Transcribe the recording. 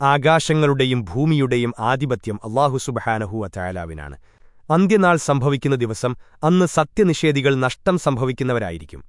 ആകാശങ്ങളുടെയും ഭൂമിയുടെയും ആധിപത്യം അള്ളാഹു സുബഹാനഹുവ ചായാലാവിനാണ് അന്ത്യനാൾ സംഭവിക്കുന്ന ദിവസം അന്ന് സത്യനിഷേധികൾ നഷ്ടം സംഭവിക്കുന്നവരായിരിക്കും.